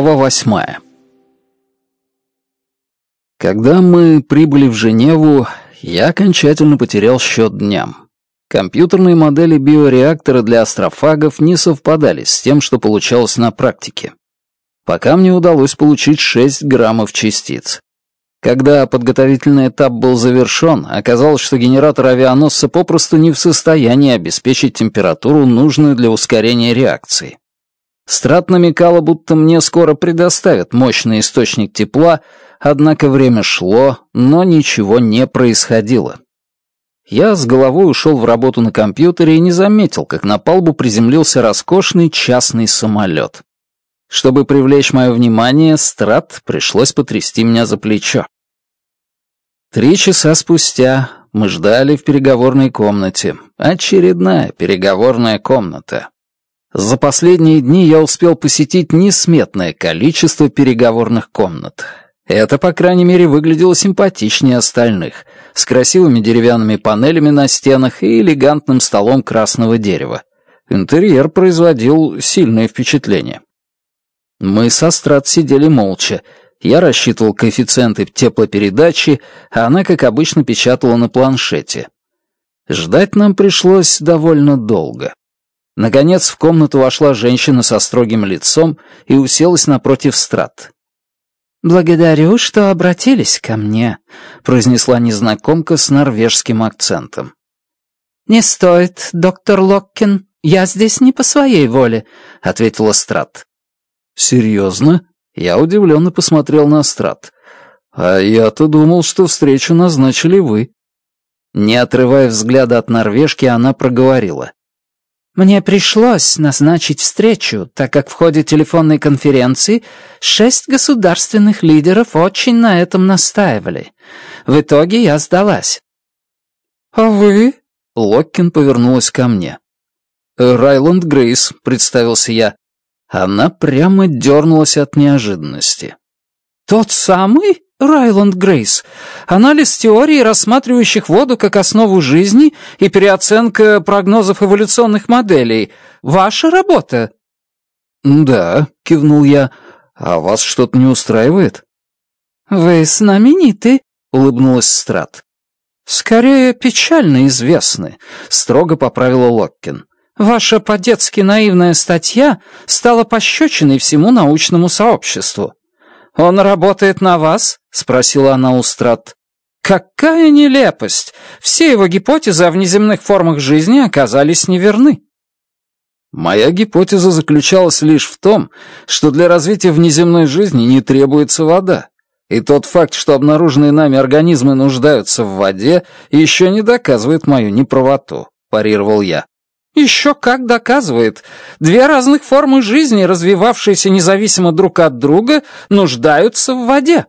Глава восьмая. Когда мы прибыли в Женеву, я окончательно потерял счет дням. Компьютерные модели биореактора для астрофагов не совпадали с тем, что получалось на практике. Пока мне удалось получить 6 граммов частиц. Когда подготовительный этап был завершен, оказалось, что генератор авианосца попросту не в состоянии обеспечить температуру, нужную для ускорения реакции. Страт намекала, будто мне скоро предоставят мощный источник тепла, однако время шло, но ничего не происходило. Я с головой ушел в работу на компьютере и не заметил, как на палубу приземлился роскошный частный самолет. Чтобы привлечь мое внимание, Страт пришлось потрясти меня за плечо. Три часа спустя мы ждали в переговорной комнате. Очередная переговорная комната. За последние дни я успел посетить несметное количество переговорных комнат. Это, по крайней мере, выглядело симпатичнее остальных, с красивыми деревянными панелями на стенах и элегантным столом красного дерева. Интерьер производил сильное впечатление. Мы со Страт сидели молча. Я рассчитывал коэффициенты теплопередачи, а она, как обычно, печатала на планшете. Ждать нам пришлось довольно долго. Наконец в комнату вошла женщина со строгим лицом и уселась напротив страт. «Благодарю, что обратились ко мне», — произнесла незнакомка с норвежским акцентом. «Не стоит, доктор Локкин, я здесь не по своей воле», — ответила Страт. «Серьезно?» — я удивленно посмотрел на Страт. «А я-то думал, что встречу назначили вы». Не отрывая взгляда от норвежки, она проговорила. Мне пришлось назначить встречу, так как в ходе телефонной конференции шесть государственных лидеров очень на этом настаивали. В итоге я сдалась. «А вы?» — Локкин повернулась ко мне. «Райланд Грейс», — представился я. Она прямо дернулась от неожиданности. «Тот самый?» Райланд Грейс. Анализ теории рассматривающих воду как основу жизни и переоценка прогнозов эволюционных моделей. Ваша работа?» «Да», — кивнул я. «А вас что-то не устраивает?» «Вы знамениты», — улыбнулась Страт. «Скорее, печально известны», — строго поправила Локкин. «Ваша по-детски наивная статья стала пощечиной всему научному сообществу. Он работает на вас — спросила она у Страт. «Какая нелепость! Все его гипотезы о внеземных формах жизни оказались неверны». «Моя гипотеза заключалась лишь в том, что для развития внеземной жизни не требуется вода, и тот факт, что обнаруженные нами организмы нуждаются в воде, еще не доказывает мою неправоту», — парировал я. «Еще как доказывает. Две разных формы жизни, развивавшиеся независимо друг от друга, нуждаются в воде»,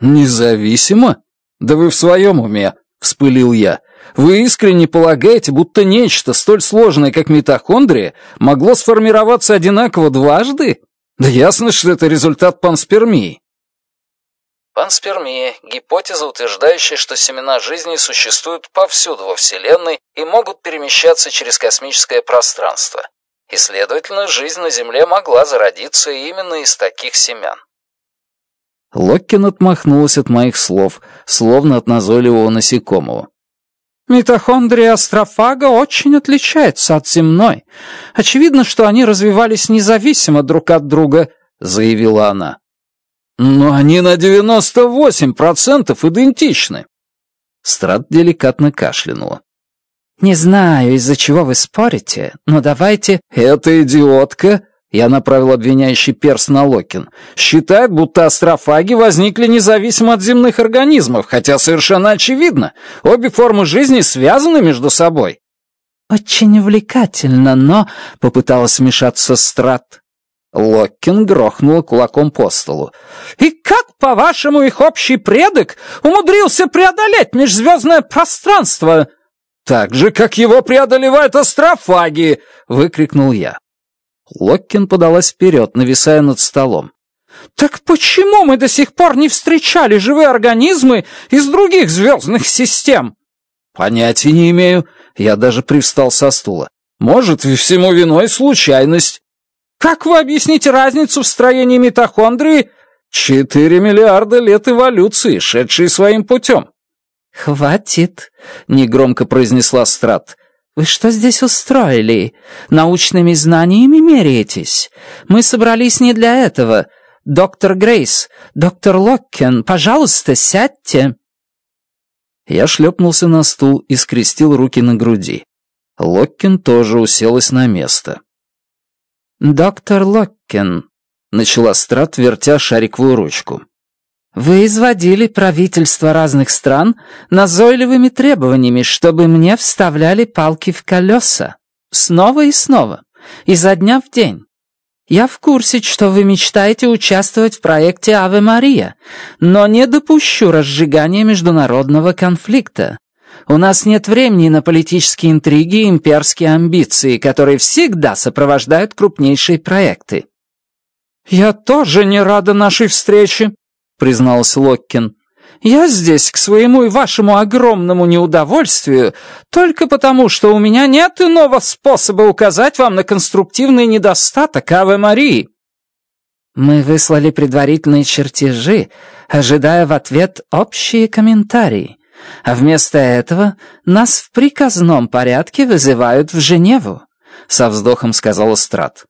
«Независимо? Да вы в своем уме!» — вспылил я. «Вы искренне полагаете, будто нечто столь сложное, как митохондрия, могло сформироваться одинаково дважды? Да ясно, что это результат панспермии». Панспермия — гипотеза, утверждающая, что семена жизни существуют повсюду во Вселенной и могут перемещаться через космическое пространство. И, следовательно, жизнь на Земле могла зародиться именно из таких семян. Локкин отмахнулась от моих слов, словно от назойливого насекомого. Митохондрия астрофага очень отличается от земной. Очевидно, что они развивались независимо друг от друга, заявила она. Но они на 98% идентичны. Страт деликатно кашлянула. «Не знаю, из-за чего вы спорите, но давайте...» «Эта идиотка я направил обвиняющий перс на Локин. Считает, будто астрофаги возникли независимо от земных организмов, хотя совершенно очевидно, обе формы жизни связаны между собой. «Очень увлекательно, но...» — попыталась вмешаться Страт. Локкин грохнул кулаком по столу. «И как, по-вашему, их общий предок умудрился преодолеть межзвездное пространство?» «Так же, как его преодолевают астрофаги!» — выкрикнул я. Локкин подалась вперед, нависая над столом. «Так почему мы до сих пор не встречали живые организмы из других звездных систем?» «Понятия не имею. Я даже привстал со стула. Может, всему виной случайность». «Как вы объясните разницу в строении митохондрии?» «Четыре миллиарда лет эволюции, шедшие своим путем». «Хватит», — негромко произнесла Страт. Вы что здесь устроили? Научными знаниями меряетесь? Мы собрались не для этого. Доктор Грейс, доктор Локкен, пожалуйста, сядьте». Я шлепнулся на стул и скрестил руки на груди. Локкин тоже уселась на место. «Доктор Локкин», — начала Страт, вертя шариковую ручку. Вы изводили правительства разных стран назойливыми требованиями, чтобы мне вставляли палки в колеса. Снова и снова. Изо дня в день. Я в курсе, что вы мечтаете участвовать в проекте «Аве Мария», но не допущу разжигания международного конфликта. У нас нет времени на политические интриги и имперские амбиции, которые всегда сопровождают крупнейшие проекты. «Я тоже не рада нашей встрече», призналась Локкин. «Я здесь к своему и вашему огромному неудовольствию только потому, что у меня нет иного способа указать вам на конструктивный недостаток Аве Марии». Мы выслали предварительные чертежи, ожидая в ответ общие комментарии, а вместо этого нас в приказном порядке вызывают в Женеву, со вздохом сказал Страт.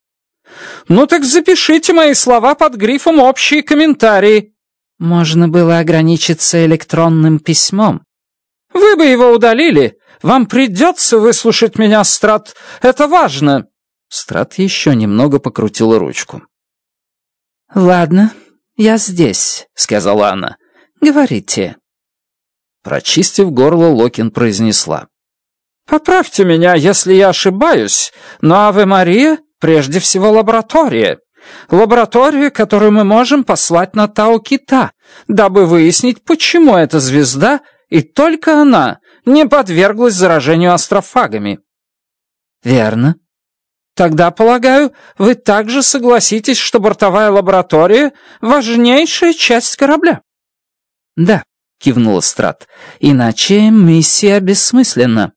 «Ну так запишите мои слова под грифом «Общие комментарии», можно было ограничиться электронным письмом. Вы бы его удалили. Вам придется выслушать меня, Страт. Это важно. Страт еще немного покрутила ручку. Ладно, я здесь, сказала она. Говорите. Прочистив горло, Локин произнесла. «Поправьте меня, если я ошибаюсь, но Аве Мария прежде всего лаборатория». Лабораторию, которую мы можем послать на Тау Кита, дабы выяснить, почему эта звезда, и только она, не подверглась заражению астрофагами. Верно. Тогда, полагаю, вы также согласитесь, что бортовая лаборатория — важнейшая часть корабля. Да, кивнула Страт, иначе миссия бессмысленна.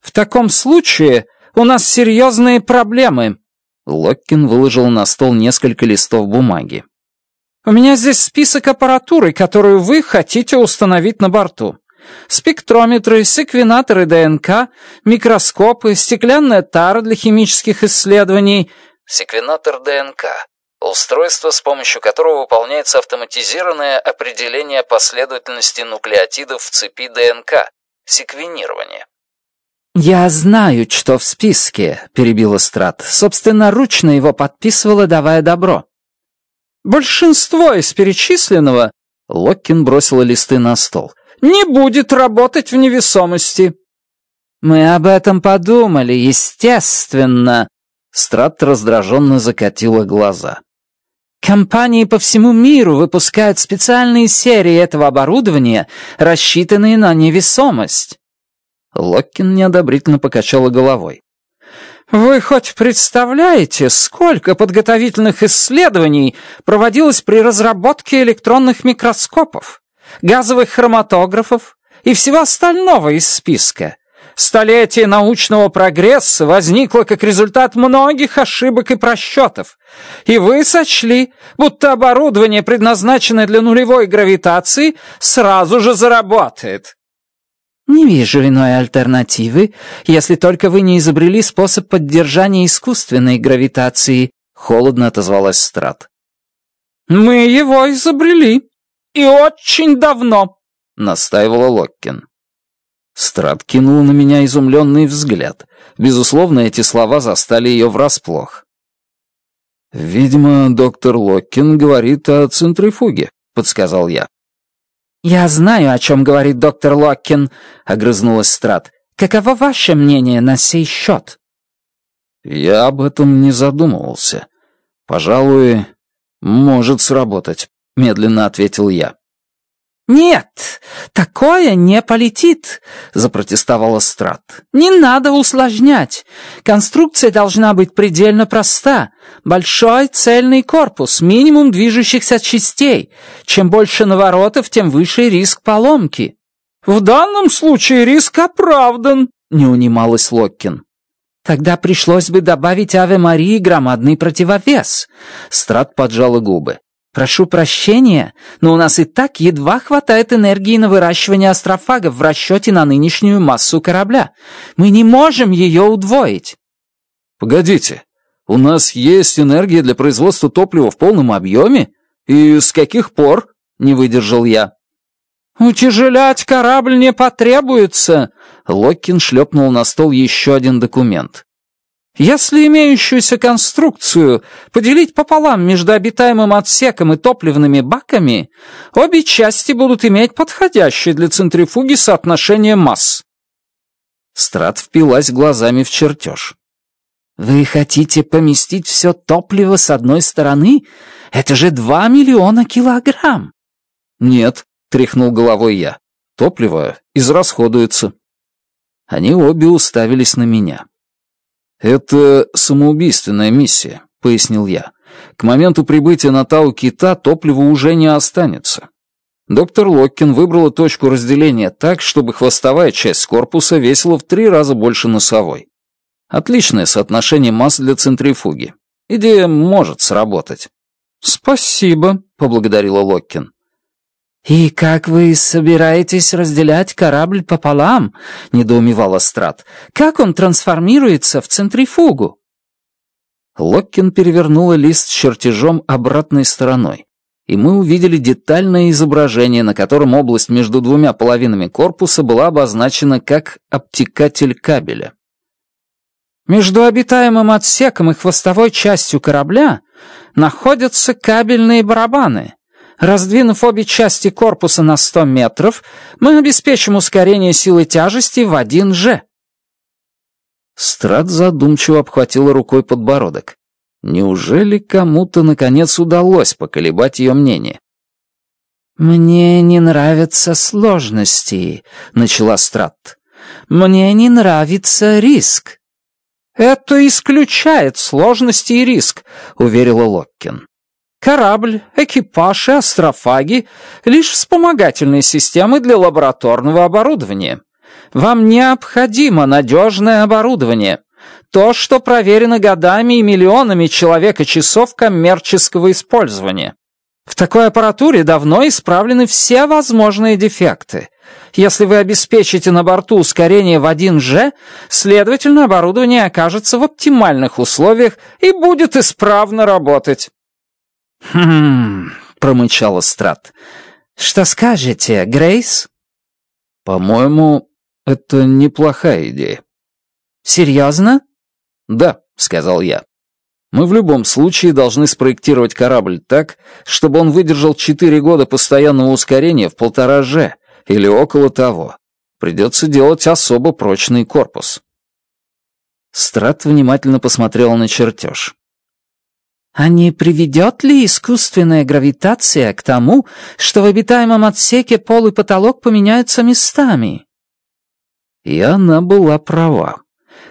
В таком случае у нас серьезные проблемы, Локкин выложил на стол несколько листов бумаги. «У меня здесь список аппаратуры, которую вы хотите установить на борту. Спектрометры, секвенаторы ДНК, микроскопы, стеклянная тара для химических исследований». Секвенатор ДНК — устройство, с помощью которого выполняется автоматизированное определение последовательности нуклеотидов в цепи ДНК, секвенирование. «Я знаю, что в списке», — перебил Эстрад. «Собственноручно его подписывала, давая добро». «Большинство из перечисленного...» — Локкин бросила листы на стол. «Не будет работать в невесомости». «Мы об этом подумали, естественно», — Страт раздраженно закатила глаза. Компании по всему миру выпускают специальные серии этого оборудования, рассчитанные на невесомость. Локкин неодобрительно покачала головой. «Вы хоть представляете, сколько подготовительных исследований проводилось при разработке электронных микроскопов, газовых хроматографов и всего остального из списка?» Столетие научного прогресса возникло как результат многих ошибок и просчетов. И вы сочли, будто оборудование, предназначенное для нулевой гравитации, сразу же заработает. Не вижу иной альтернативы, если только вы не изобрели способ поддержания искусственной гравитации, холодно отозвалась Страт. Мы его изобрели, и очень давно, настаивала Локкин. Страт кинул на меня изумленный взгляд. Безусловно, эти слова застали ее врасплох. «Видимо, доктор Локкин говорит о центрифуге», — подсказал я. «Я знаю, о чем говорит доктор Локкин», — огрызнулась Страт. «Каково ваше мнение на сей счет?» «Я об этом не задумывался. Пожалуй, может сработать», — медленно ответил я. «Нет, такое не полетит», — запротестовал Страт. «Не надо усложнять. Конструкция должна быть предельно проста. Большой цельный корпус, минимум движущихся частей. Чем больше наворотов, тем выше риск поломки». «В данном случае риск оправдан», — не унималась Локкин. «Тогда пришлось бы добавить Аве Марии громадный противовес». Страт поджала губы. Прошу прощения, но у нас и так едва хватает энергии на выращивание астрофагов в расчете на нынешнюю массу корабля. Мы не можем ее удвоить. Погодите, у нас есть энергия для производства топлива в полном объеме? И с каких пор? Не выдержал я. «Утяжелять корабль не потребуется!» Локкин шлепнул на стол еще один документ. Если имеющуюся конструкцию поделить пополам между обитаемым отсеком и топливными баками, обе части будут иметь подходящее для центрифуги соотношение масс. Страт впилась глазами в чертеж. «Вы хотите поместить все топливо с одной стороны? Это же два миллиона килограмм!» «Нет», — тряхнул головой я, — «топливо израсходуется». Они обе уставились на меня. «Это э, самоубийственная миссия», — пояснил я. «К моменту прибытия на Тау Кита топлива уже не останется». Доктор Локкин выбрала точку разделения так, чтобы хвостовая часть корпуса весила в три раза больше носовой. Отличное соотношение масс для центрифуги. Идея может сработать. «Спасибо», — поблагодарила Локкин. «И как вы собираетесь разделять корабль пополам?» — недоумевал Астрад. «Как он трансформируется в центрифугу?» Локкин перевернула лист с чертежом обратной стороной, и мы увидели детальное изображение, на котором область между двумя половинами корпуса была обозначена как обтекатель кабеля. «Между обитаемым отсеком и хвостовой частью корабля находятся кабельные барабаны», Раздвинув обе части корпуса на 100 метров, мы обеспечим ускорение силы тяжести в 1G. Страт задумчиво обхватила рукой подбородок. Неужели кому-то, наконец, удалось поколебать ее мнение? «Мне не нравятся сложности», — начала Страт. «Мне не нравится риск». «Это исключает сложности и риск», — уверила Локкин корабль, экипаж и астрофаги — лишь вспомогательные системы для лабораторного оборудования. Вам необходимо надежное оборудование. То, что проверено годами и миллионами человека часов коммерческого использования. В такой аппаратуре давно исправлены все возможные дефекты. Если вы обеспечите на борту ускорение в 1G, следовательно, оборудование окажется в оптимальных условиях и будет исправно работать. Hmm. — промычала Страт. «Что скажете, Грейс?» «По-моему, это неплохая идея». «Серьезно?» «Да», — сказал я. «Мы в любом случае должны спроектировать корабль так, чтобы он выдержал четыре года постоянного ускорения в полтора же или около того. Придется делать особо прочный корпус». Страт внимательно посмотрел на чертеж. А не приведет ли искусственная гравитация к тому, что в обитаемом отсеке пол и потолок поменяются местами? И она была права.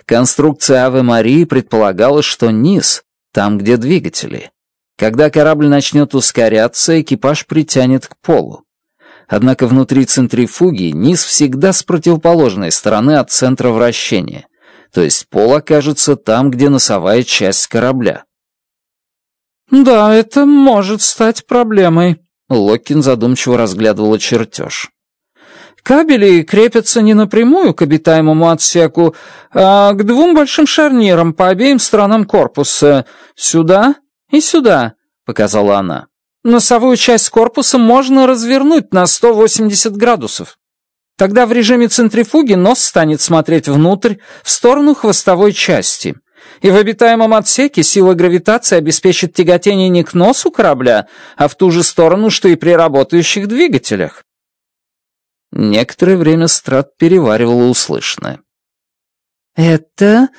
Конструкция Авы Марии предполагала, что низ, там, где двигатели. Когда корабль начнет ускоряться, экипаж притянет к полу. Однако внутри центрифуги низ всегда с противоположной стороны от центра вращения, то есть пол окажется там, где носовая часть корабля. Да, это может стать проблемой. Локин задумчиво разглядывала чертеж. Кабели крепятся не напрямую к обитаемому отсеку, а к двум большим шарнирам по обеим сторонам корпуса. Сюда и сюда, показала она. Носовую часть корпуса можно развернуть на 180 градусов. Тогда в режиме центрифуги нос станет смотреть внутрь, в сторону хвостовой части — и в обитаемом отсеке сила гравитации обеспечит тяготение не к носу корабля, а в ту же сторону, что и при работающих двигателях. Некоторое время Страт переваривал услышанное. «Это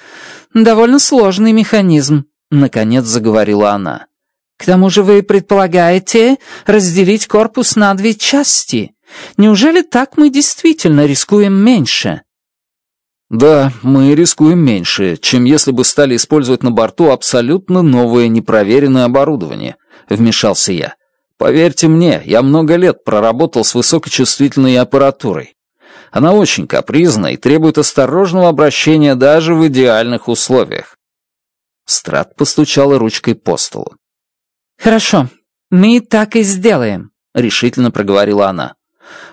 довольно сложный механизм», — наконец заговорила она. «К тому же вы предполагаете разделить корпус на две части. Неужели так мы действительно рискуем меньше?» Да, мы рискуем меньше, чем если бы стали использовать на борту абсолютно новое непроверенное оборудование, вмешался я. Поверьте мне, я много лет проработал с высокочувствительной аппаратурой. Она очень капризна и требует осторожного обращения даже в идеальных условиях. Страт постучала ручкой по столу. «Хорошо, мы так и сделаем», — решительно проговорила она.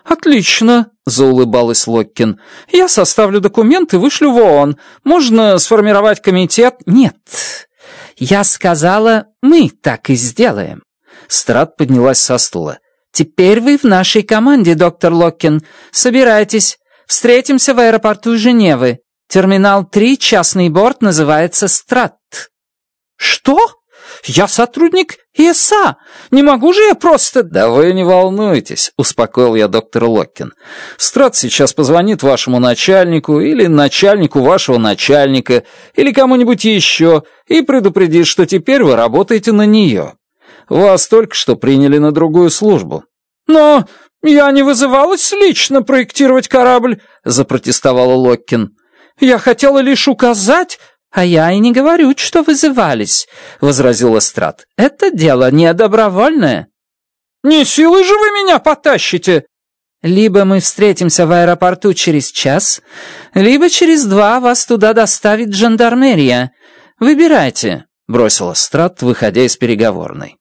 «Отлично!» — заулыбалась Локкин. «Я составлю документы, вышлю в ООН. Можно сформировать комитет?» «Нет. Я сказала, мы так и сделаем». Страт поднялась со стула. «Теперь вы в нашей команде, доктор Локкин. Собирайтесь. Встретимся в аэропорту Женевы. Терминал 3, частный борт, называется «Страт». «Что?» «Я сотрудник ЕСА. Не могу же я просто...» «Да вы не волнуйтесь», — успокоил я доктор Локкин. «Страт сейчас позвонит вашему начальнику или начальнику вашего начальника или кому-нибудь еще и предупредит, что теперь вы работаете на нее. Вас только что приняли на другую службу». «Но я не вызывалась лично проектировать корабль», — запротестовала Локкин. «Я хотела лишь указать, «А я и не говорю, что вызывались», — возразил Эстрад. «Это дело не добровольное». «Не силы же вы меня потащите!» «Либо мы встретимся в аэропорту через час, либо через два вас туда доставит жандармерия. Выбирайте», — бросил Страт, выходя из переговорной.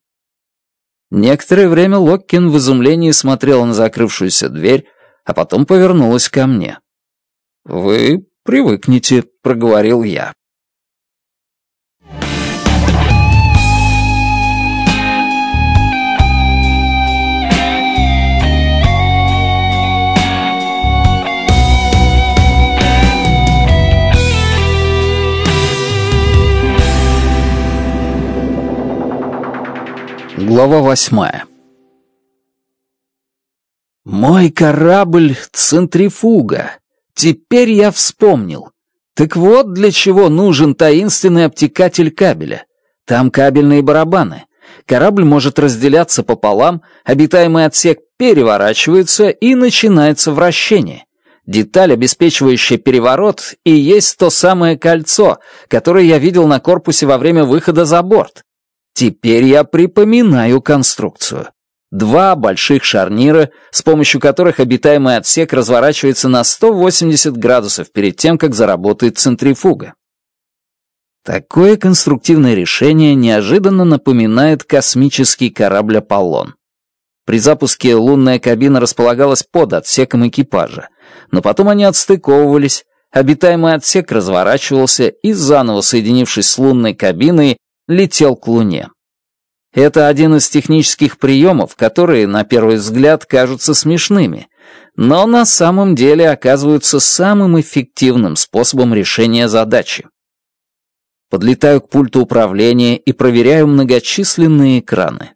Некоторое время Локкин в изумлении смотрел на закрывшуюся дверь, а потом повернулась ко мне. «Вы привыкнете», — проговорил я. Глава восьмая. «Мой корабль — центрифуга. Теперь я вспомнил. Так вот для чего нужен таинственный обтекатель кабеля. Там кабельные барабаны. Корабль может разделяться пополам, обитаемый отсек переворачивается и начинается вращение. Деталь, обеспечивающая переворот, и есть то самое кольцо, которое я видел на корпусе во время выхода за борт. Теперь я припоминаю конструкцию. Два больших шарнира, с помощью которых обитаемый отсек разворачивается на 180 градусов перед тем, как заработает центрифуга. Такое конструктивное решение неожиданно напоминает космический корабль «Аполлон». При запуске лунная кабина располагалась под отсеком экипажа, но потом они отстыковывались, обитаемый отсек разворачивался и, заново соединившись с лунной кабиной, летел к Луне. Это один из технических приемов, которые, на первый взгляд, кажутся смешными, но на самом деле оказываются самым эффективным способом решения задачи. Подлетаю к пульту управления и проверяю многочисленные экраны.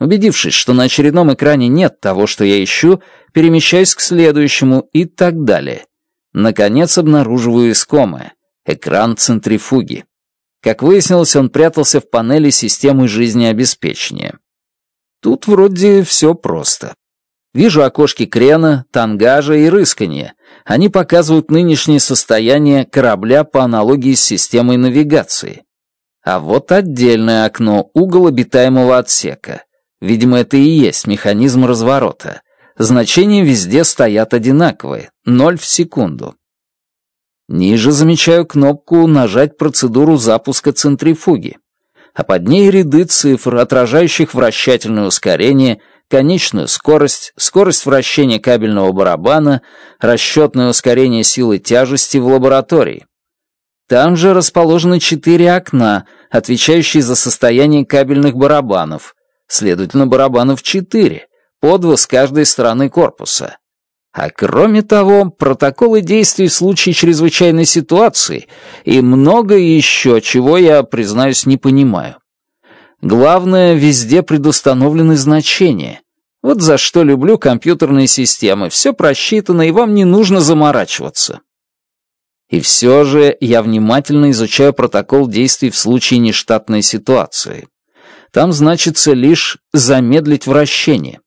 Убедившись, что на очередном экране нет того, что я ищу, перемещаюсь к следующему и так далее. Наконец обнаруживаю искомое — экран центрифуги. Как выяснилось, он прятался в панели системы жизнеобеспечения. Тут вроде все просто. Вижу окошки крена, тангажа и рыскания. Они показывают нынешнее состояние корабля по аналогии с системой навигации. А вот отдельное окно, угол обитаемого отсека. Видимо, это и есть механизм разворота. Значения везде стоят одинаковые, ноль в секунду. Ниже замечаю кнопку «Нажать процедуру запуска центрифуги», а под ней ряды цифр, отражающих вращательное ускорение, конечную скорость, скорость вращения кабельного барабана, расчетное ускорение силы тяжести в лаборатории. Там же расположены четыре окна, отвечающие за состояние кабельных барабанов, следовательно, барабанов четыре, по два с каждой стороны корпуса, а кроме того, протоколы действий в случае чрезвычайной ситуации и много еще, чего я, признаюсь, не понимаю. Главное, везде предустановлены значения. Вот за что люблю компьютерные системы. Все просчитано, и вам не нужно заморачиваться. И все же я внимательно изучаю протокол действий в случае нештатной ситуации. Там значится лишь «замедлить вращение».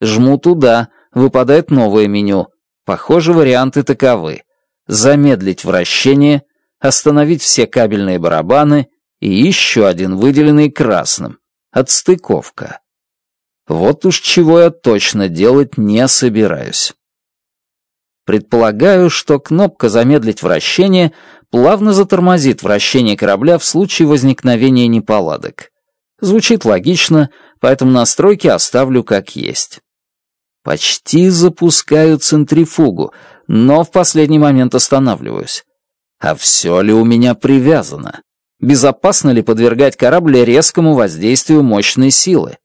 Жму туда, выпадает новое меню. Похоже, варианты таковы. Замедлить вращение, остановить все кабельные барабаны и еще один выделенный красным. Отстыковка. Вот уж чего я точно делать не собираюсь. Предполагаю, что кнопка «Замедлить вращение» плавно затормозит вращение корабля в случае возникновения неполадок. Звучит логично, поэтому настройки оставлю как есть. Почти запускаю центрифугу, но в последний момент останавливаюсь. А все ли у меня привязано? Безопасно ли подвергать корабль резкому воздействию мощной силы?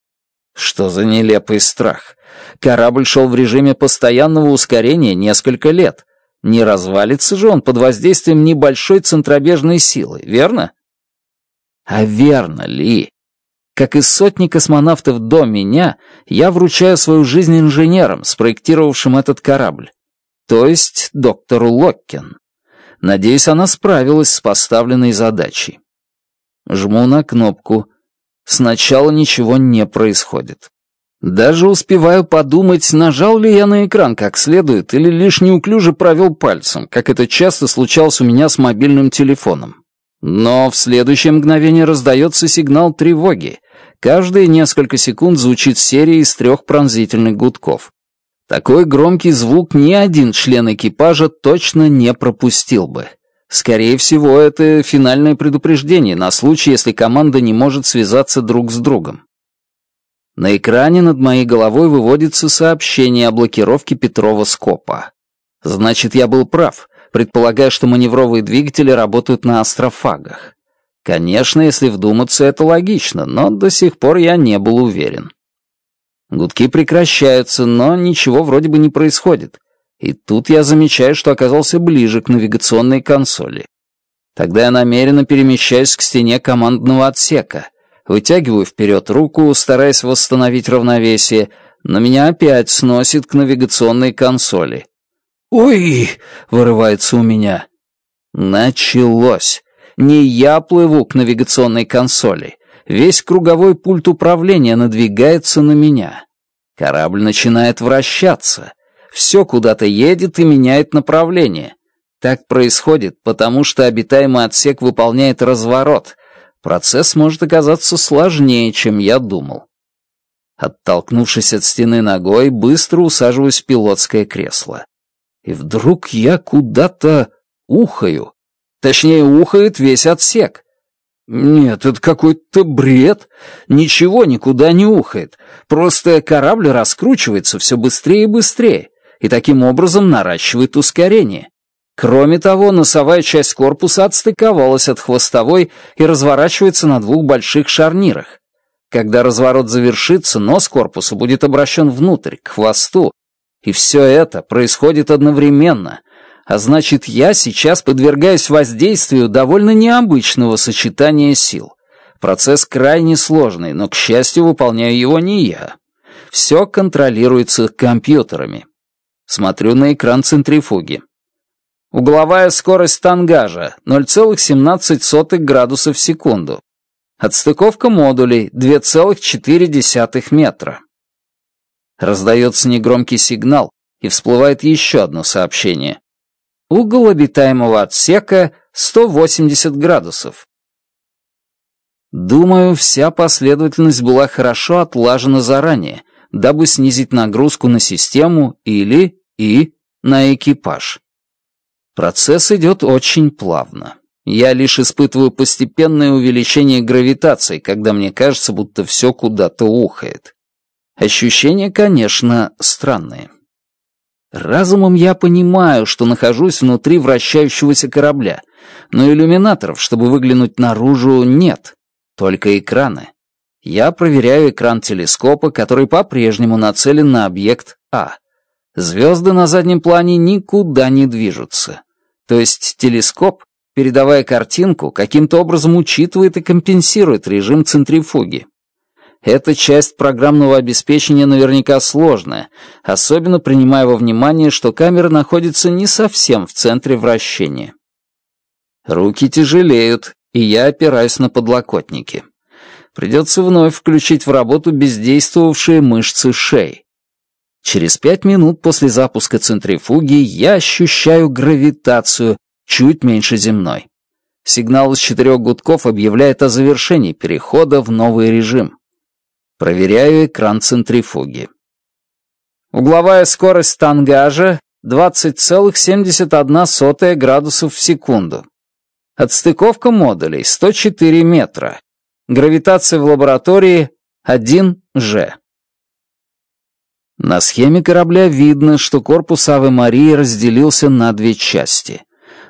Что за нелепый страх? Корабль шел в режиме постоянного ускорения несколько лет. Не развалится же он под воздействием небольшой центробежной силы, верно? А верно ли? Как и сотни космонавтов до меня, я вручаю свою жизнь инженерам, спроектировавшим этот корабль. То есть доктору Локкин. Надеюсь, она справилась с поставленной задачей. Жму на кнопку. Сначала ничего не происходит. Даже успеваю подумать, нажал ли я на экран как следует или лишь неуклюже провел пальцем, как это часто случалось у меня с мобильным телефоном. Но в следующее мгновение раздается сигнал тревоги. Каждые несколько секунд звучит серия из трех пронзительных гудков. Такой громкий звук ни один член экипажа точно не пропустил бы. Скорее всего, это финальное предупреждение на случай, если команда не может связаться друг с другом. На экране над моей головой выводится сообщение о блокировке Петрова Скопа. Значит, я был прав предполагая, что маневровые двигатели работают на астрофагах. Конечно, если вдуматься, это логично, но до сих пор я не был уверен. Гудки прекращаются, но ничего вроде бы не происходит. И тут я замечаю, что оказался ближе к навигационной консоли. Тогда я намеренно перемещаюсь к стене командного отсека, вытягиваю вперед руку, стараясь восстановить равновесие, но меня опять сносит к навигационной консоли. «Ой!» — вырывается у меня. Началось. Не я плыву к навигационной консоли. Весь круговой пульт управления надвигается на меня. Корабль начинает вращаться. Все куда-то едет и меняет направление. Так происходит, потому что обитаемый отсек выполняет разворот. Процесс может оказаться сложнее, чем я думал. Оттолкнувшись от стены ногой, быстро усаживаюсь в пилотское кресло и вдруг я куда-то ухаю. Точнее, ухает весь отсек. Нет, это какой-то бред. Ничего никуда не ухает. Просто корабль раскручивается все быстрее и быстрее, и таким образом наращивает ускорение. Кроме того, носовая часть корпуса отстыковалась от хвостовой и разворачивается на двух больших шарнирах. Когда разворот завершится, нос корпуса будет обращен внутрь, к хвосту, и все это происходит одновременно, а значит, я сейчас подвергаюсь воздействию довольно необычного сочетания сил. Процесс крайне сложный, но, к счастью, выполняю его не я. Все контролируется компьютерами. Смотрю на экран центрифуги. Угловая скорость тангажа 0,17 градусов в секунду. Отстыковка модулей 2,4 метра. Раздается негромкий сигнал, и всплывает еще одно сообщение. Угол обитаемого отсека 180 градусов. Думаю, вся последовательность была хорошо отлажена заранее, дабы снизить нагрузку на систему или и на экипаж. Процесс идет очень плавно. Я лишь испытываю постепенное увеличение гравитации, когда мне кажется, будто все куда-то ухает. Ощущения, конечно, странные. Разумом я понимаю, что нахожусь внутри вращающегося корабля, но иллюминаторов, чтобы выглянуть наружу, нет, только экраны. Я проверяю экран телескопа, который по-прежнему нацелен на объект А. Звезды на заднем плане никуда не движутся. То есть телескоп, передавая картинку, каким-то образом учитывает и компенсирует режим центрифуги. Эта часть программного обеспечения наверняка сложная, особенно принимая во внимание, что камера находится не совсем в центре вращения. Руки тяжелеют, и я опираюсь на подлокотники. Придется вновь включить в работу бездействовавшие мышцы шеи. Через пять минут после запуска центрифуги я ощущаю гравитацию, чуть меньше земной. Сигнал из четырех гудков объявляет о завершении перехода в новый режим. Проверяю экран центрифуги. Угловая скорость тангажа 20,71 градусов в секунду. Отстыковка модулей 104 метра. Гравитация в лаборатории 1G. На схеме корабля видно, что корпус Авы Марии разделился на две части.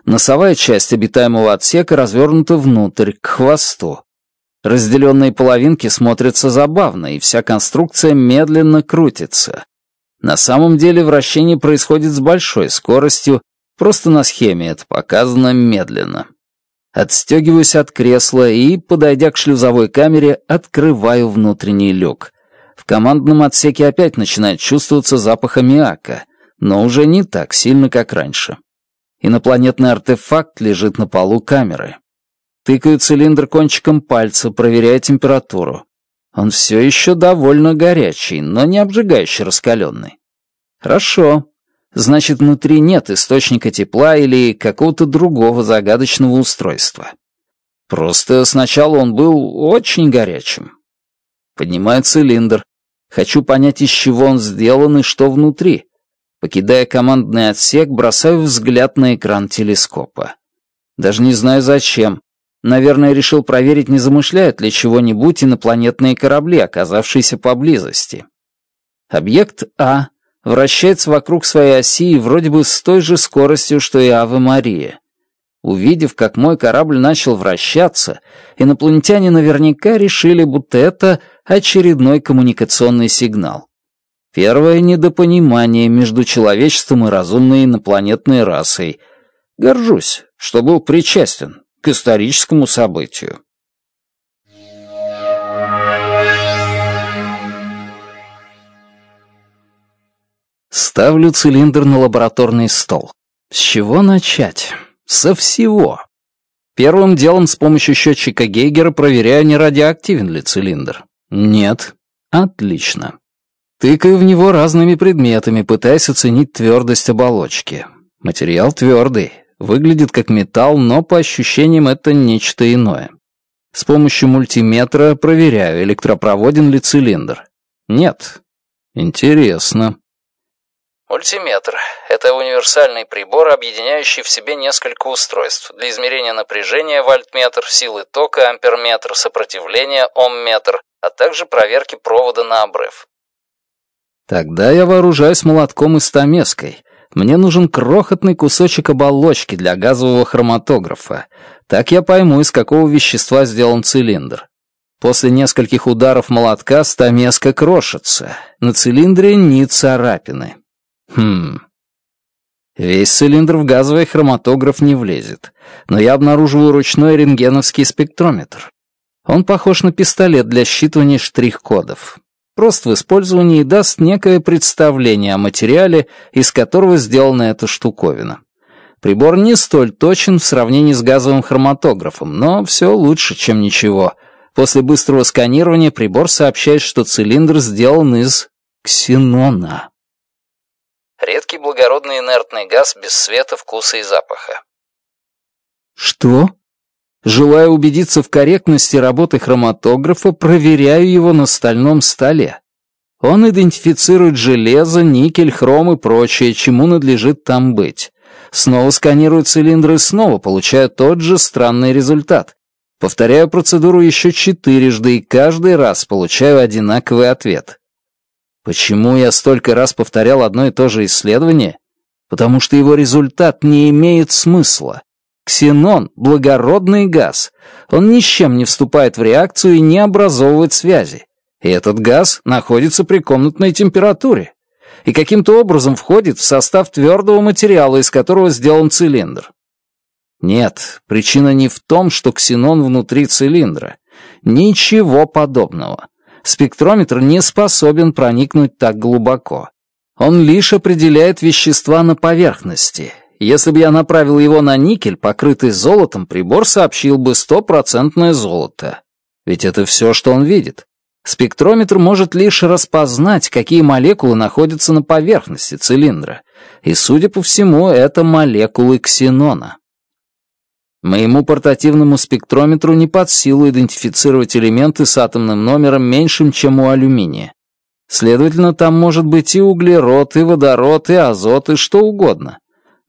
Носовая часть обитаемого отсека развернута внутрь, к хвосту. Разделенные половинки смотрятся забавно, и вся конструкция медленно крутится. На самом деле вращение происходит с большой скоростью, просто на схеме это показано медленно. Отстегиваюсь от кресла и, подойдя к шлюзовой камере, открываю внутренний люк. В командном отсеке опять начинает чувствоваться запах аммиака, но уже не так сильно, как раньше. Инопланетный артефакт лежит на полу камеры тыкаю цилиндр кончиком пальца, проверяя температуру. Он все еще довольно горячий, но не обжигающе раскаленный. Хорошо. Значит, внутри нет источника тепла или какого-то другого загадочного устройства. Просто сначала он был очень горячим. Поднимаю цилиндр. Хочу понять, из чего он сделан и что внутри. Покидая командный отсек, бросаю взгляд на экран телескопа. Даже не знаю зачем. Наверное, решил проверить, не замышляют ли чего-нибудь инопланетные корабли, оказавшиеся поблизости. Объект А вращается вокруг своей оси и вроде бы с той же скоростью, что и Ава Мария. Увидев, как мой корабль начал вращаться, инопланетяне наверняка решили, будто это очередной коммуникационный сигнал. Первое недопонимание между человечеством и разумной инопланетной расой. Горжусь, что был причастен к историческому событию. Ставлю цилиндр на лабораторный стол. С чего начать? Со всего. Первым делом с помощью счетчика Гейгера проверяю, не радиоактивен ли цилиндр. Нет. Отлично. Тыкаю в него разными предметами, пытаясь оценить твердость оболочки. Материал твердый, выглядит как металл, но по ощущениям это нечто иное. С помощью мультиметра проверяю, электропроводен ли цилиндр. Нет. Интересно. Мультиметр — это универсальный прибор, объединяющий в себе несколько устройств для измерения напряжения вольтметр, силы тока амперметр, сопротивления омметр, а также проверки провода на обрыв. Тогда я вооружаюсь молотком и стамеской — мне нужен крохотный кусочек оболочки для газового хроматографа. Так я пойму, из какого вещества сделан цилиндр. После нескольких ударов молотка стамеска крошится. На цилиндре ни царапины. Хм. Весь цилиндр в газовый хроматограф не влезет. Но я обнаруживаю ручной рентгеновский спектрометр. Он похож на пистолет для считывания штрих-кодов. Просто в использовании даст некое представление о материале, из которого сделана эта штуковина. Прибор не столь точен в сравнении с газовым хроматографом, но все лучше, чем ничего. После быстрого сканирования прибор сообщает, что цилиндр сделан из ксенона. Редкий благородный инертный газ без света, вкуса и запаха. «Что?» Желая убедиться в корректности работы хроматографа, проверяю его на стальном столе. Он идентифицирует железо, никель, хром и прочее, чему надлежит там быть. Снова сканирую цилиндры снова получаю тот же странный результат. Повторяю процедуру еще четырежды и каждый раз получаю одинаковый ответ. Почему я столько раз повторял одно и то же исследование? Потому что его результат не имеет смысла. Ксенон — благородный газ. Он ни с чем не вступает в реакцию и не образовывает связи. И этот газ находится при комнатной температуре и каким-то образом входит в состав твердого материала, из которого сделан цилиндр. Нет, причина не в том, что ксенон внутри цилиндра. Ничего подобного. Спектрометр не способен проникнуть так глубоко. Он лишь определяет вещества на поверхности, если бы я направил его на никель, покрытый золотом, прибор сообщил бы стопроцентное золото. Ведь это все, что он видит. Спектрометр может лишь распознать, какие молекулы находятся на поверхности цилиндра. И, судя по всему, это молекулы ксенона. Моему портативному спектрометру не под силу идентифицировать элементы с атомным номером меньшим, чем у алюминия. Следовательно, там может быть и углерод, и водород, и азот, и что угодно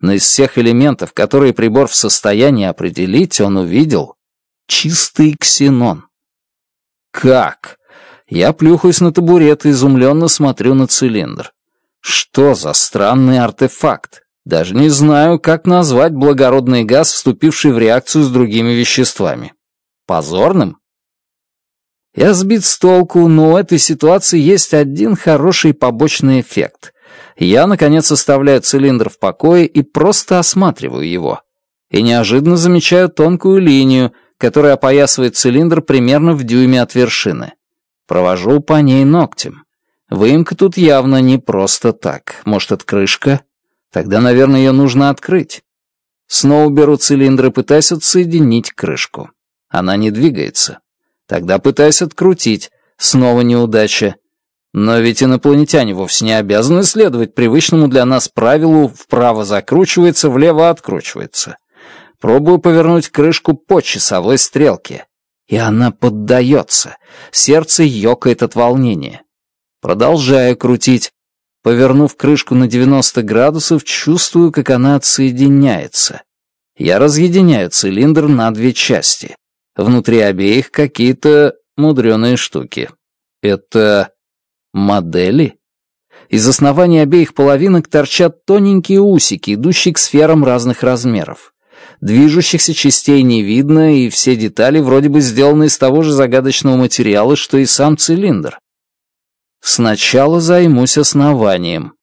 но из всех элементов, которые прибор в состоянии определить, он увидел чистый ксенон. Как? Я плюхаюсь на табурет и изумленно смотрю на цилиндр. Что за странный артефакт? Даже не знаю, как назвать благородный газ, вступивший в реакцию с другими веществами. Позорным? Я сбит с толку, но у этой ситуации есть один хороший побочный эффект я, наконец, оставляю цилиндр в покое и просто осматриваю его. И неожиданно замечаю тонкую линию, которая опоясывает цилиндр примерно в дюйме от вершины. Провожу по ней ногтем. Выемка тут явно не просто так. Может, это крышка? Тогда, наверное, ее нужно открыть. Снова беру цилиндр и пытаюсь отсоединить крышку. Она не двигается. Тогда пытаюсь открутить. Снова неудача. Но ведь инопланетяне вовсе не обязаны следовать привычному для нас правилу «вправо закручивается, влево откручивается». Пробую повернуть крышку по часовой стрелке. И она поддается. Сердце ёкает от волнения. Продолжаю крутить. Повернув крышку на 90 градусов, чувствую, как она отсоединяется. Я разъединяю цилиндр на две части. Внутри обеих какие-то мудреные штуки. Это Модели? Из основания обеих половинок торчат тоненькие усики, идущие к сферам разных размеров. Движущихся частей не видно, и все детали вроде бы сделаны из того же загадочного материала, что и сам цилиндр. Сначала займусь основанием.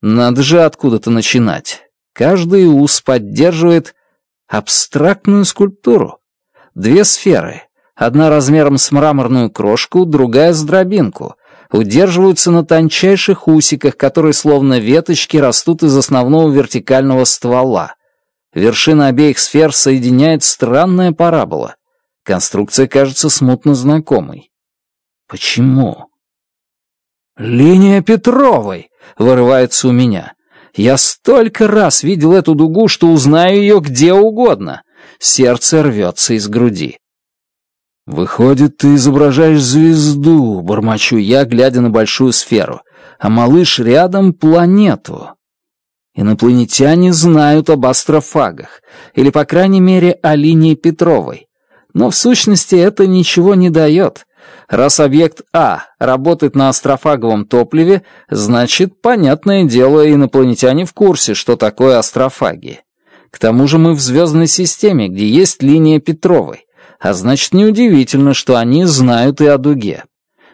Надо же откуда-то начинать. Каждый ус поддерживает абстрактную скульптуру. Две сферы. Одна размером с мраморную крошку, другая с дробинку — удерживаются на тончайших усиках, которые словно веточки растут из основного вертикального ствола. Вершина обеих сфер соединяет странная парабола. Конструкция кажется смутно знакомой. Почему? «Линия Петровой!» — вырывается у меня. «Я столько раз видел эту дугу, что узнаю ее где угодно». Сердце рвется из груди. «Выходит, ты изображаешь звезду», — бормочу я, глядя на большую сферу, «а малыш рядом — планету». Инопланетяне знают об астрофагах, или, по крайней мере, о линии Петровой. Но в сущности это ничего не дает. Раз объект А работает на астрофаговом топливе, значит, понятное дело, инопланетяне в курсе, что такое астрофаги. К тому же мы в звездной системе, где есть линия Петровой, а значит, неудивительно, что они знают и о дуге.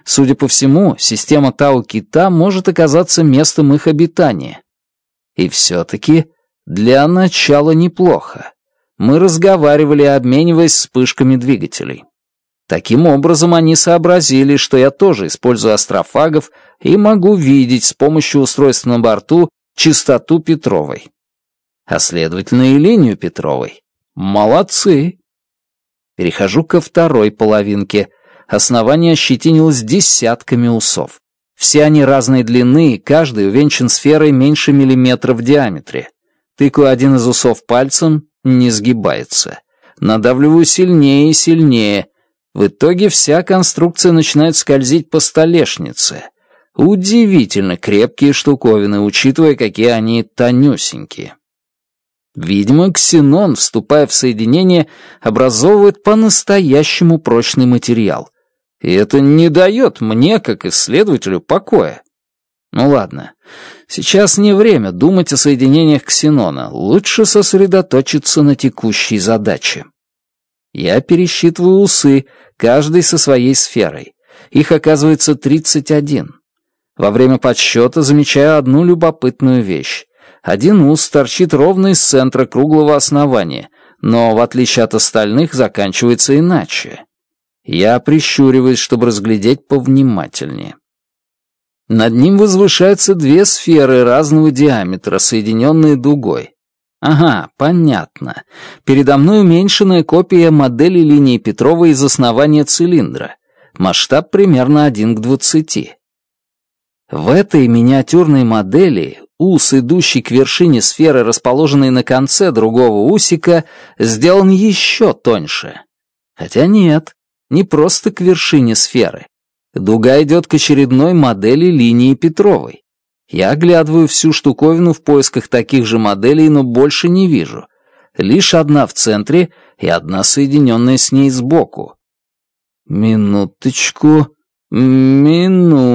Судя по всему, система Тау-Кита может оказаться местом их обитания. И все-таки для начала неплохо. Мы разговаривали, обмениваясь вспышками двигателей. Таким образом, они сообразили, что я тоже использую астрофагов и могу видеть с помощью устройства на борту частоту Петровой. А следовательно и линию Петровой. Молодцы! Перехожу ко второй половинке. Основание щетинилось десятками усов. Все они разной длины, и каждый увенчан сферой меньше миллиметра в диаметре. Тыкаю один из усов пальцем, не сгибается. Надавливаю сильнее и сильнее. В итоге вся конструкция начинает скользить по столешнице. Удивительно крепкие штуковины, учитывая, какие они тонюсенькие. Видимо, ксенон, вступая в соединение, образовывает по-настоящему прочный материал. И это не дает мне, как исследователю, покоя. Ну ладно, сейчас не время думать о соединениях ксенона. Лучше сосредоточиться на текущей задаче. Я пересчитываю усы, каждый со своей сферой. Их оказывается 31. Во время подсчета замечаю одну любопытную вещь. Один уз торчит ровно из центра круглого основания, но, в отличие от остальных, заканчивается иначе. Я прищуриваюсь, чтобы разглядеть повнимательнее. Над ним возвышаются две сферы разного диаметра, соединенные дугой. Ага, понятно. Передо мной уменьшенная копия модели линии Петрова из основания цилиндра. Масштаб примерно один к 20. В этой миниатюрной модели ус, идущий к вершине сферы, расположенный на конце другого усика, сделан еще тоньше. Хотя нет, не просто к вершине сферы. Дуга идет к очередной модели линии Петровой. Я оглядываю всю штуковину в поисках таких же моделей, но больше не вижу. Лишь одна в центре и одна соединенная с ней сбоку. Минуточку. «Минуточку».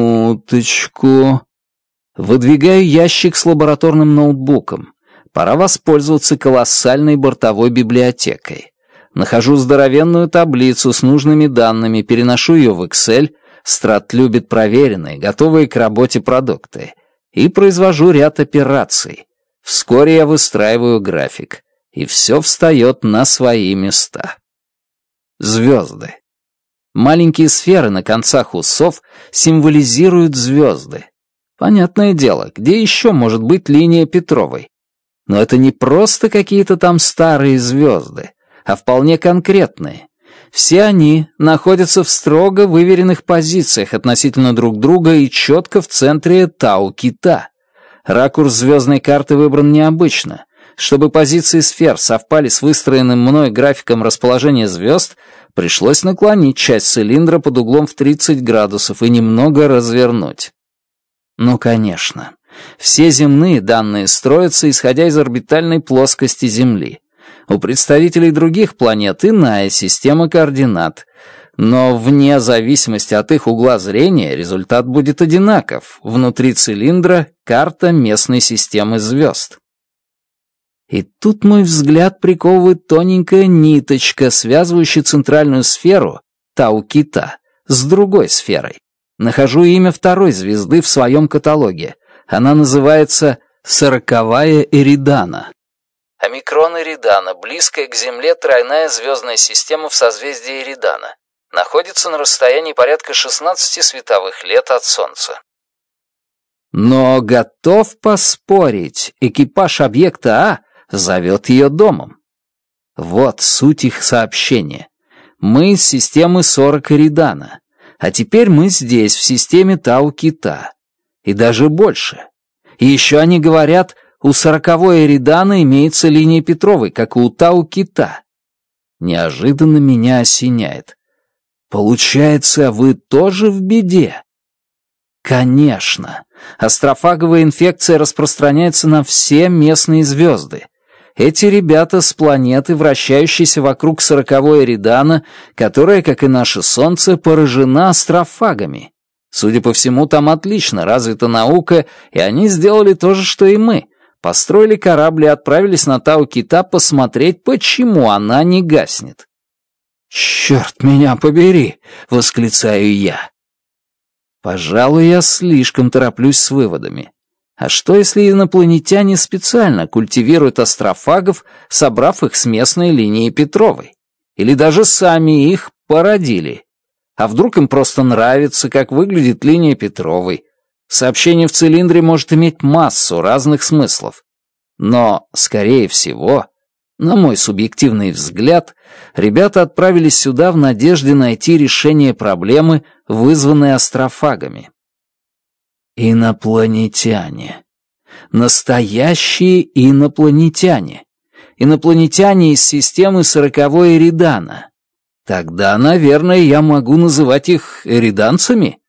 Выдвигаю ящик с лабораторным ноутбуком. Пора воспользоваться колоссальной бортовой библиотекой. Нахожу здоровенную таблицу с нужными данными, переношу ее в Excel, Страт любит проверенные, готовые к работе продукты, и произвожу ряд операций. Вскоре я выстраиваю график, и все встает на свои места. Звезды. Маленькие сферы на концах усов символизируют звезды. Понятное дело, где еще может быть линия Петровой? Но это не просто какие-то там старые звезды, а вполне конкретные. Все они находятся в строго выверенных позициях относительно друг друга и четко в центре Тау-Кита. Ракурс звездной карты выбран необычно — чтобы позиции сфер совпали с выстроенным мной графиком расположения звезд, Пришлось наклонить часть цилиндра под углом в 30 градусов и немного развернуть. Ну, конечно. Все земные данные строятся, исходя из орбитальной плоскости Земли. У представителей других планет иная система координат. Но вне зависимости от их угла зрения результат будет одинаков. Внутри цилиндра — карта местной системы звезд. И тут мой взгляд приковывает тоненькая ниточка, связывающая центральную сферу, Тау-Кита, с другой сферой. Нахожу имя второй звезды в своем каталоге. Она называется «Сороковая Эридана». Омикрон Эридана, близкая к Земле тройная звездная система в созвездии Эридана. Находится на расстоянии порядка 16 световых лет от Солнца. Но готов поспорить, экипаж объекта А зовет ее домом. Вот суть их сообщения. Мы из системы Сора Коридана, а теперь мы здесь, в системе Тау-Кита. И даже больше. И еще они говорят, у сороковой Эридана имеется линия Петровой, как и у Тау-Кита. Неожиданно меня осеняет. Получается, вы тоже в беде? Конечно. Астрофаговая инфекция распространяется на все местные звезды, эти ребята с планеты, вращающейся вокруг сороковой Эридана, которая, как и наше Солнце, поражена астрофагами. Судя по всему, там отлично развита наука, и они сделали то же, что и мы. Построили корабль и отправились на Тау-Кита посмотреть, почему она не гаснет. «Черт меня побери!» — восклицаю я. Пожалуй, я слишком тороплюсь с выводами. А что, если инопланетяне специально культивируют астрофагов, собрав их с местной линии Петровой? Или даже сами их породили? А вдруг им просто нравится, как выглядит линия Петровой? Сообщение в цилиндре может иметь массу разных смыслов. Но, скорее всего, на мой субъективный взгляд, ребята отправились сюда в надежде найти решение проблемы, вызванной астрофагами. Инопланетяне. Настоящие инопланетяне. Инопланетяне из системы сороковой Эридана. Тогда, наверное, я могу называть их эриданцами?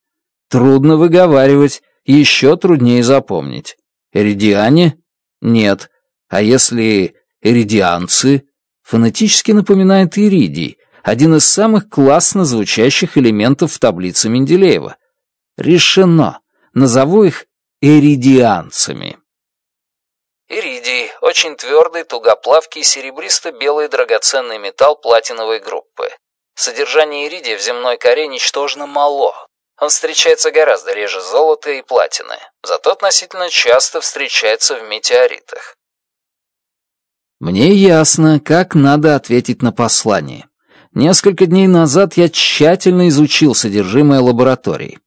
Трудно выговаривать, еще труднее запомнить. Эридиане? Нет. А если эридианцы? Фонетически напоминает иридий, один из самых классно звучащих элементов в таблице Менделеева. Решено. Назову их эридианцами. Иридий – очень твердый, тугоплавкий, серебристо-белый драгоценный металл платиновой группы. Содержание иридия в земной коре ничтожно мало. Он встречается гораздо реже золота и платины, зато относительно часто встречается в метеоритах. Мне ясно, как надо ответить на послание. Несколько дней назад я тщательно изучил содержимое лаборатории.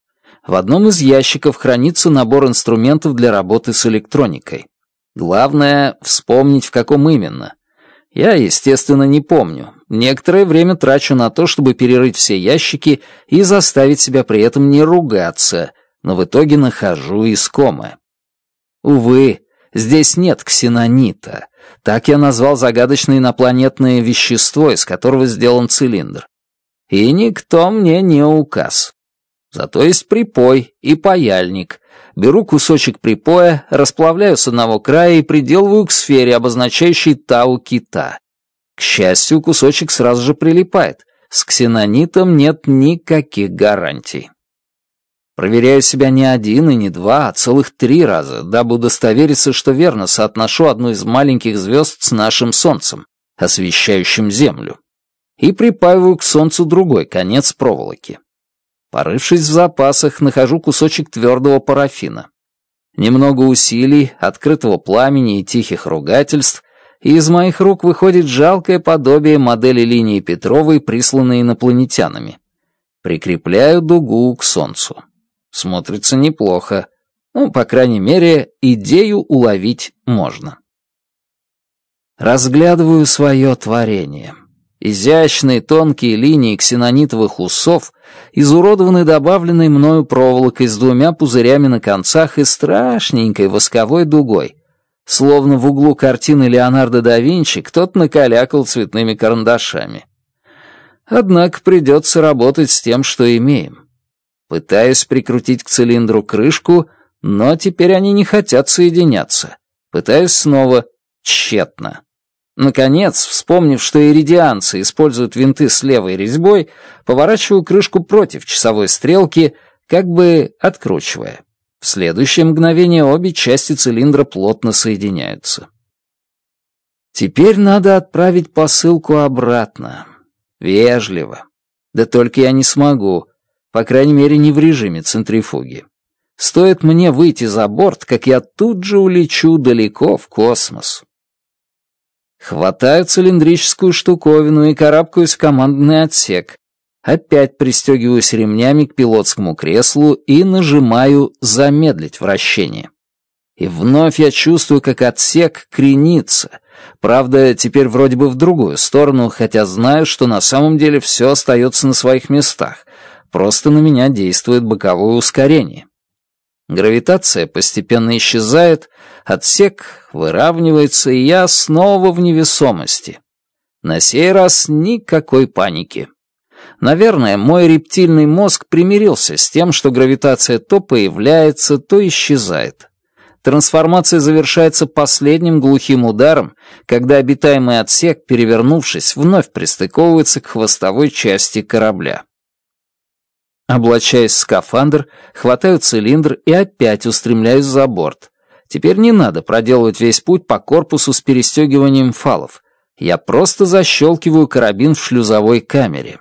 В одном из ящиков хранится набор инструментов для работы с электроникой. Главное — вспомнить, в каком именно. Я, естественно, не помню. Некоторое время трачу на то, чтобы перерыть все ящики и заставить себя при этом не ругаться, но в итоге нахожу искомое. Увы, здесь нет ксенонита. Так я назвал загадочное инопланетное вещество, из которого сделан цилиндр. И никто мне не указ. Зато есть припой и паяльник. Беру кусочек припоя, расплавляю с одного края и приделываю к сфере, обозначающей тау кита. К счастью, кусочек сразу же прилипает. С ксенонитом нет никаких гарантий. Проверяю себя не один и не два, а целых три раза, дабы удостовериться, что верно соотношу одну из маленьких звезд с нашим Солнцем, освещающим Землю, и припаиваю к Солнцу другой конец проволоки порывшись в запасах, нахожу кусочек твердого парафина. Немного усилий, открытого пламени и тихих ругательств, и из моих рук выходит жалкое подобие модели линии Петровой, присланной инопланетянами. Прикрепляю дугу к Солнцу. Смотрится неплохо. Ну, по крайней мере, идею уловить можно. Разглядываю свое творение. Изящные тонкие линии ксенонитовых усов изуродованной добавленной мною проволокой с двумя пузырями на концах и страшненькой восковой дугой. Словно в углу картины Леонардо да Винчи кто-то накалякал цветными карандашами. Однако придется работать с тем, что имеем. Пытаюсь прикрутить к цилиндру крышку, но теперь они не хотят соединяться. Пытаюсь снова тщетно. Наконец, вспомнив, что иридианцы используют винты с левой резьбой, поворачиваю крышку против часовой стрелки, как бы откручивая. В следующее мгновение обе части цилиндра плотно соединяются. Теперь надо отправить посылку обратно. Вежливо. Да только я не смогу, по крайней мере, не в режиме центрифуги. Стоит мне выйти за борт, как я тут же улечу далеко в космос. Хватаю цилиндрическую штуковину и карабкаюсь в командный отсек. Опять пристегиваюсь ремнями к пилотскому креслу и нажимаю «Замедлить вращение». И вновь я чувствую, как отсек кренится. Правда, теперь вроде бы в другую сторону, хотя знаю, что на самом деле все остается на своих местах. Просто на меня действует боковое ускорение. Гравитация постепенно исчезает, отсек выравнивается, и я снова в невесомости. На сей раз никакой паники. Наверное, мой рептильный мозг примирился с тем, что гравитация то появляется, то исчезает. Трансформация завершается последним глухим ударом, когда обитаемый отсек, перевернувшись, вновь пристыковывается к хвостовой части корабля. Облачаясь в скафандр, хватаю цилиндр и опять устремляюсь за борт. Теперь не надо проделывать весь путь по корпусу с перестегиванием фалов. Я просто защелкиваю карабин в шлюзовой камере.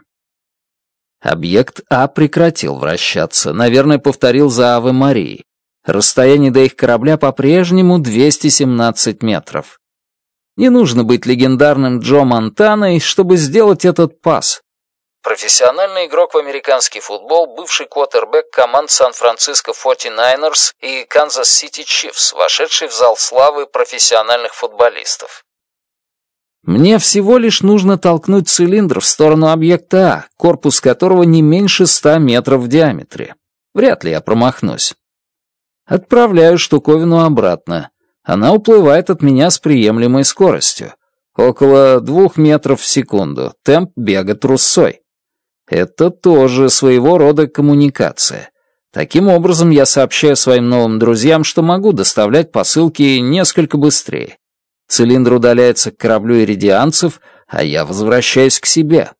Объект А прекратил вращаться, наверное, повторил за Авы Марии. Расстояние до их корабля по-прежнему 217 метров. Не нужно быть легендарным Джо Монтаной, чтобы сделать этот пас. Профессиональный игрок в американский футбол, бывший квотербек команд Сан-Франциско 49ers и Канзас-Сити Чифс, вошедший в зал славы профессиональных футболистов. Мне всего лишь нужно толкнуть цилиндр в сторону объекта А, корпус которого не меньше 100 метров в диаметре. Вряд ли я промахнусь. Отправляю штуковину обратно. Она уплывает от меня с приемлемой скоростью. Около двух метров в секунду. Темп бега трусой. Это тоже своего рода коммуникация. Таким образом, я сообщаю своим новым друзьям, что могу доставлять посылки несколько быстрее. Цилиндр удаляется к кораблю иридианцев, а я возвращаюсь к себе.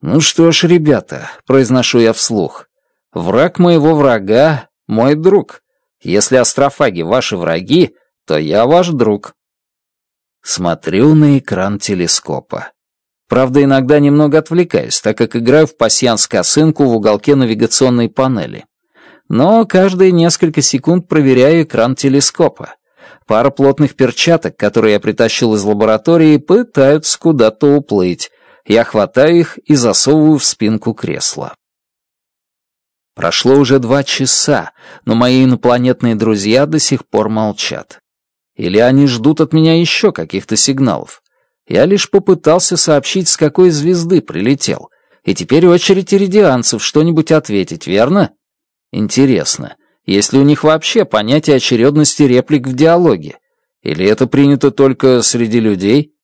«Ну что ж, ребята», — произношу я вслух, — «враг моего врага — мой друг. Если астрофаги ваши враги, то я ваш друг». Смотрю на экран телескопа. Правда, иногда немного отвлекаюсь, так как играю в пасьянс-косынку в уголке навигационной панели. Но каждые несколько секунд проверяю экран телескопа. Пара плотных перчаток, которые я притащил из лаборатории, пытаются куда-то уплыть. Я хватаю их и засовываю в спинку кресла. Прошло уже два часа, но мои инопланетные друзья до сих пор молчат. Или они ждут от меня еще каких-то сигналов. Я лишь попытался сообщить, с какой звезды прилетел. И теперь очередь иридианцев что-нибудь ответить, верно? Интересно, есть ли у них вообще понятие очередности реплик в диалоге? Или это принято только среди людей?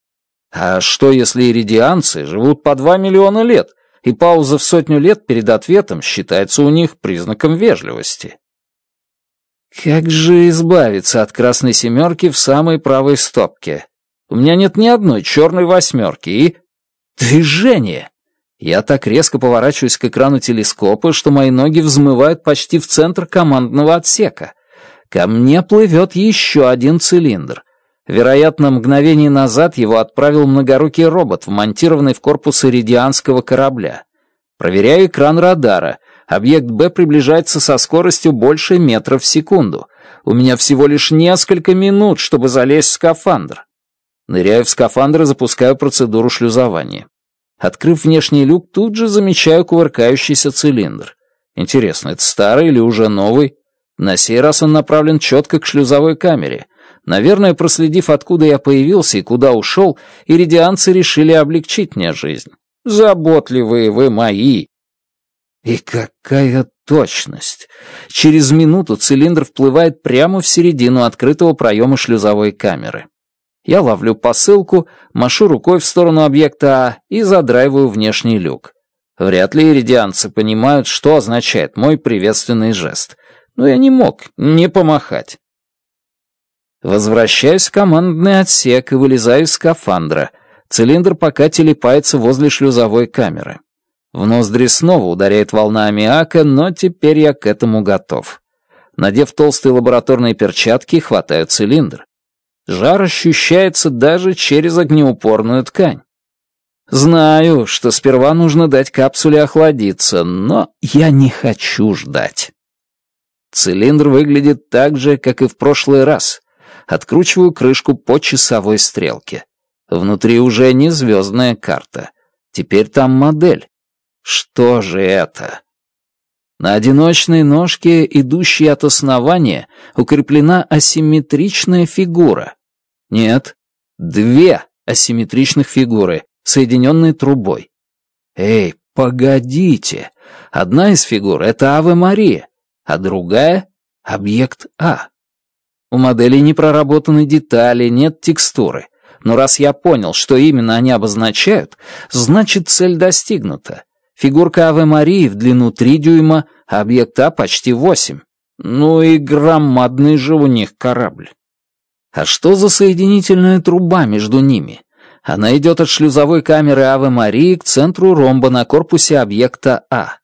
А что, если иридианцы живут по два миллиона лет, и пауза в сотню лет перед ответом считается у них признаком вежливости? Как же избавиться от красной семерки в самой правой стопке? У меня нет ни одной черной восьмерки и... Движение! Я так резко поворачиваюсь к экрану телескопа, что мои ноги взмывают почти в центр командного отсека. Ко мне плывет еще один цилиндр. Вероятно, мгновение назад его отправил многорукий робот, вмонтированный в корпус иридианского корабля. Проверяю экран радара. Объект «Б» приближается со скоростью больше метра в секунду. У меня всего лишь несколько минут, чтобы залезть в скафандр. Ныряю в скафандр и запускаю процедуру шлюзования. Открыв внешний люк, тут же замечаю кувыркающийся цилиндр. Интересно, это старый или уже новый? На сей раз он направлен четко к шлюзовой камере. Наверное, проследив, откуда я появился и куда ушел, иридианцы решили облегчить мне жизнь. Заботливые вы мои! И какая точность! Через минуту цилиндр вплывает прямо в середину открытого проема шлюзовой камеры. Я ловлю посылку, машу рукой в сторону объекта А и задраиваю внешний люк. Вряд ли иридианцы понимают, что означает мой приветственный жест. Но я не мог не помахать. Возвращаюсь в командный отсек и вылезаю из скафандра. Цилиндр пока телепается возле шлюзовой камеры. В ноздри снова ударяет волна аммиака, но теперь я к этому готов. Надев толстые лабораторные перчатки, хватаю цилиндр. Жар ощущается даже через огнеупорную ткань. Знаю, что сперва нужно дать капсуле охладиться, но я не хочу ждать. Цилиндр выглядит так же, как и в прошлый раз. Откручиваю крышку по часовой стрелке. Внутри уже не звездная карта. Теперь там модель. Что же это? На одиночной ножке, идущей от основания, укреплена асимметричная фигура. Нет, две асимметричных фигуры, соединенные трубой. Эй, погодите, одна из фигур — это Аве Мария, а другая — объект А. У модели не проработаны детали, нет текстуры. Но раз я понял, что именно они обозначают, значит цель достигнута. Фигурка Аве Марии в длину 3 дюйма, объекта почти восемь. Ну и громадный же у них корабль. А что за соединительная труба между ними? Она идет от шлюзовой камеры Авы Марии к центру ромба на корпусе объекта А.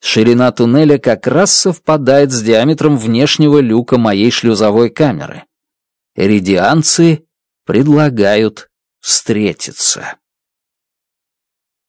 Ширина туннеля как раз совпадает с диаметром внешнего люка моей шлюзовой камеры. Эридианцы предлагают встретиться.